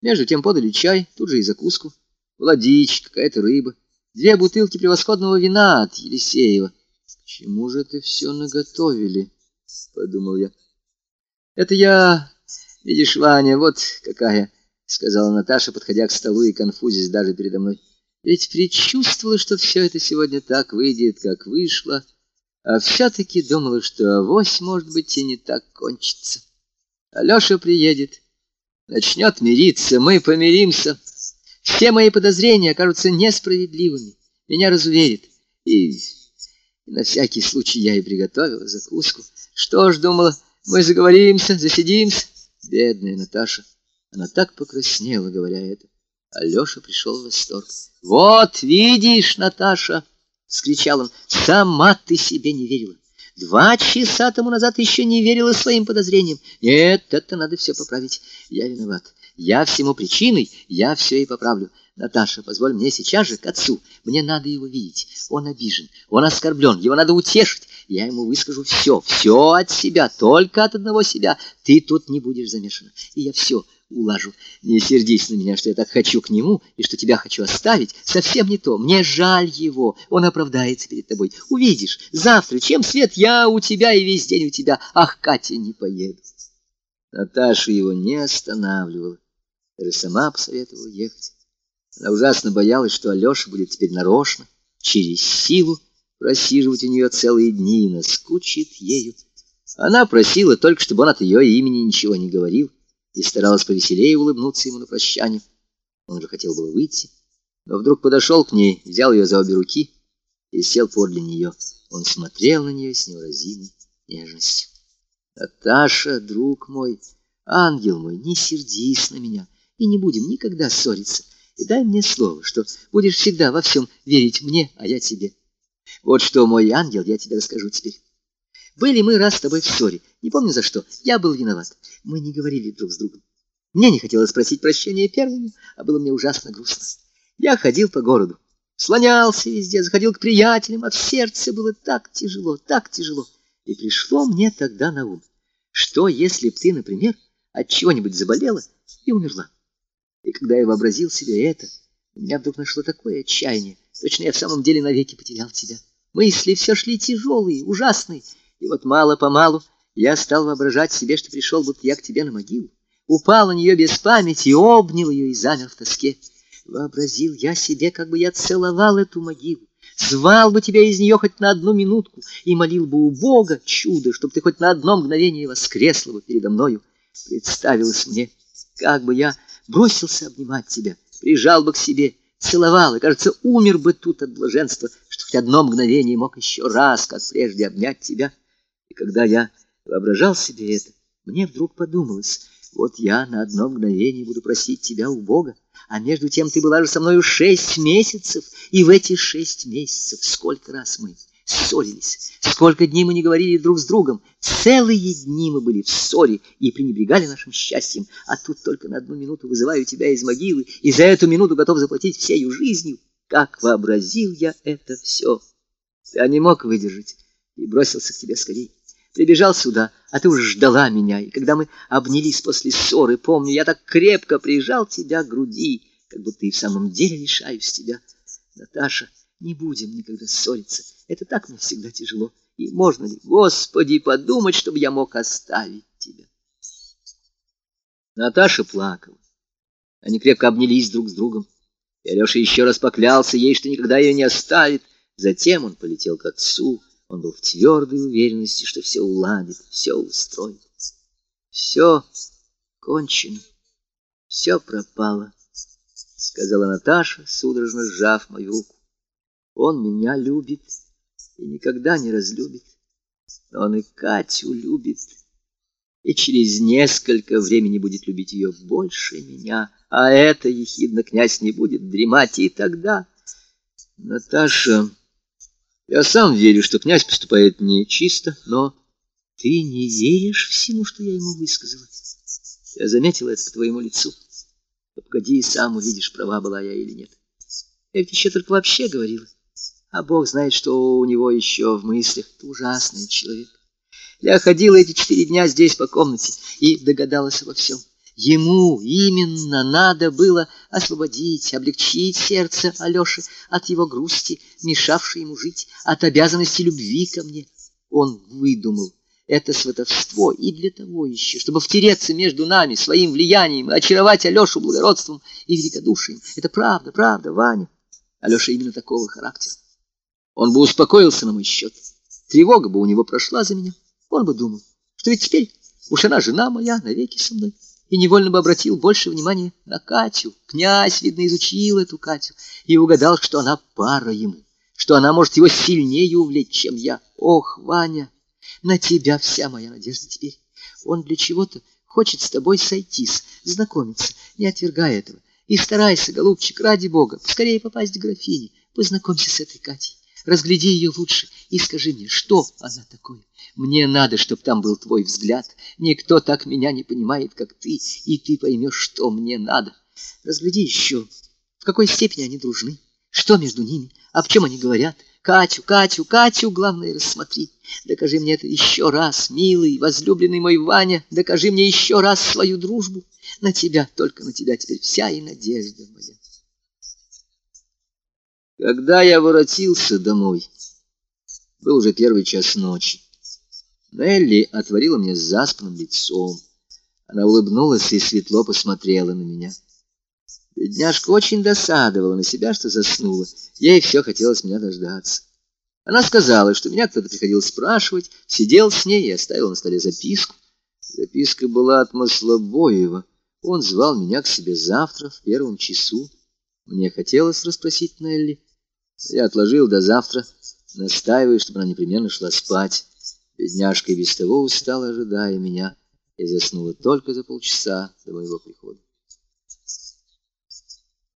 Между тем подали чай, тут же и закуску. Была какая-то рыба, две бутылки превосходного вина от Елисеева. — чему же это все наготовили? — подумал я. — Это я, видишь, Ваня, вот какая, — сказала Наташа, подходя к столу и конфузясь даже передо мной. Ведь предчувствовала, что все это сегодня так выйдет, как вышло, а все-таки думала, что авось, может быть, и не так кончится. Алеша приедет, начнет мириться, мы помиримся. Все мои подозрения окажутся несправедливыми, меня разуверит. И, и на всякий случай я и приготовила закуску. Что ж, думала, мы заговоримся, засидимся. Бедная Наташа, она так покраснела, говоря это. Алеша пришел в восторг. «Вот видишь, Наташа!» — скричал он. «Сама ты себе не верила. Два часа тому назад еще не верила своим подозрениям. Нет, это надо все поправить. Я виноват. Я всему причиной, я все и поправлю. Наташа, позволь мне сейчас же к отцу. Мне надо его видеть. Он обижен, он оскорблен, его надо утешить. Я ему выскажу все, все от себя, только от одного себя. Ты тут не будешь замешана. И я все улажу. Не сердись на меня, что я так хочу к нему и что тебя хочу оставить. Совсем не то. Мне жаль его. Он оправдается перед тобой. Увидишь, завтра, чем свет, я у тебя и весь день у тебя. Ах, Катя, не поеду. Наташа его не останавливала. Даже сама посоветовала ехать. Она ужасно боялась, что Алеша будет теперь нарочно, через силу, просиживать у нее целые дни и наскучит ею. Она просила только, чтобы он от ее имени ничего не говорил и старалась повеселее улыбнуться ему на прощание. Он же хотел было выйти, но вдруг подошел к ней, взял ее за обе руки и сел подле нее. Он смотрел на нее с невыразимой нежностью. «Наташа, друг мой, ангел мой, не сердись на меня, и не будем никогда ссориться, и дай мне слово, что будешь всегда во всем верить мне, а я тебе. Вот что, мой ангел, я тебе расскажу теперь. Были мы раз с тобой в ссоре, не помню за что, я был виноват. Мы не говорили друг с другом. Мне не хотелось просить прощения первому, а было мне ужасно грустно. Я ходил по городу, слонялся везде, заходил к приятелям, а в сердце было так тяжело, так тяжело. И пришло мне тогда на ум, что если б ты, например, от чего-нибудь заболела и умерла. И когда я вообразил себе это, у меня вдруг нашло такое отчаяние, точно я в самом деле навеки потерял тебя. Мысли все шли тяжелые, ужасные, и вот мало-помалу я стал воображать себе, что пришел будто я к тебе на могилу, упал на нее без памяти, обнял ее и замер в тоске. Вообразил я себе, как бы я целовал эту могилу, звал бы тебя из нее хоть на одну минутку и молил бы у Бога чудо, чтобы ты хоть на одно мгновение воскресла бы передо мною. Представилось мне, как бы я бросился обнимать тебя, прижал бы к себе, целовал, и, кажется, умер бы тут от блаженства, что хоть одно мгновение мог еще раз, как прежде, обнять тебя. Когда я воображал себе это, мне вдруг подумалось, вот я на одно мгновение буду просить тебя у Бога, а между тем ты была же со мною шесть месяцев, и в эти шесть месяцев сколько раз мы ссорились, сколько дней мы не говорили друг с другом, целые дни мы были в ссоре и пренебрегали нашим счастьем, а тут только на одну минуту вызываю тебя из могилы, и за эту минуту готов заплатить всею жизнью. Как вообразил я это все! Я не мог выдержать и бросился к тебе скорее прибежал сюда, а ты уже ждала меня, и когда мы обнялись после ссоры, помню, я так крепко прижал тебя к груди, как будто и в самом деле лишаюсь тебя. Наташа, не будем никогда ссориться, это так мне всегда тяжело, и можно ли, Господи, подумать, чтобы я мог оставить тебя? Наташа плакала. Они крепко обнялись друг с другом, и Алеша еще раз поклялся ей, что никогда ее не оставит. Затем он полетел к отцу, он был в твердой уверенности, что все уладит, все устроит. Все кончено, все пропало, — сказала Наташа, судорожно сжав мою руку. Он меня любит и никогда не разлюбит. Он и Катю любит, и через несколько времени будет любить ее больше меня, а это, ехидно, князь не будет дремать, и тогда... Наташа... Я сам верю, что князь поступает нечисто, но ты не веришь всему, что я ему высказала. Я заметила это по твоему лицу. Но погоди, сам увидишь, права была я или нет. Я ведь еще только вообще говорила. А Бог знает, что у него еще в мыслях. Ты ужасный человек. Я ходила эти четыре дня здесь по комнате и догадалась обо всем. Ему именно надо было освободить, облегчить сердце Алёши от его грусти, мешавшей ему жить, от обязанности любви ко мне. Он выдумал это сватовство и для того еще, чтобы втереться между нами своим влиянием и очаровать Алешу благородством и великодушием. Это правда, правда, Ваня. Алеша именно такого характера. Он бы успокоился на мой счет. Тревога бы у него прошла за меня. Он бы думал, что ведь теперь уж она жена моя навеки со мной. И невольно бы обратил больше внимания на Катю. Князь, видно, изучил эту Катю и угадал, что она пара ему, что она может его сильнее увлечь, чем я. Ох, Ваня! На тебя вся моя надежда теперь. Он для чего-то хочет с тобой сойтись, знакомиться, не отвергая этого. И старайся, голубчик, ради бога, скорее попасть к графине. Познакомься с этой Катей, разгляди ее лучше и скажи мне, что она такое. Мне надо, чтобы там был твой взгляд. Никто так меня не понимает, как ты, и ты поймешь, что мне надо. Разгляди еще, в какой степени они дружны, что между ними, об чем они говорят. Катю, Катю, Катю, главное, рассмотри. Докажи мне это еще раз, милый, возлюбленный мой Ваня, докажи мне еще раз свою дружбу. На тебя, только на тебя теперь вся и надежда моя. Когда я воротился домой, был уже первый час ночи. Нелли отворила мне заспанным лицом. Она улыбнулась и светло посмотрела на меня. Бедняжка очень досадовала на себя, что заснула. Ей все хотелось меня дождаться. Она сказала, что меня кто-то приходил спрашивать, сидел с ней и оставил на столе записку. Записка была от Маслобоева. Он звал меня к себе завтра в первом часу. Мне хотелось расспросить Нелли. Я отложил до завтра, настаивая, чтобы она непременно шла спать. Бедняжка без того устала, ожидая меня, и заснула только за полчаса до моего прихода.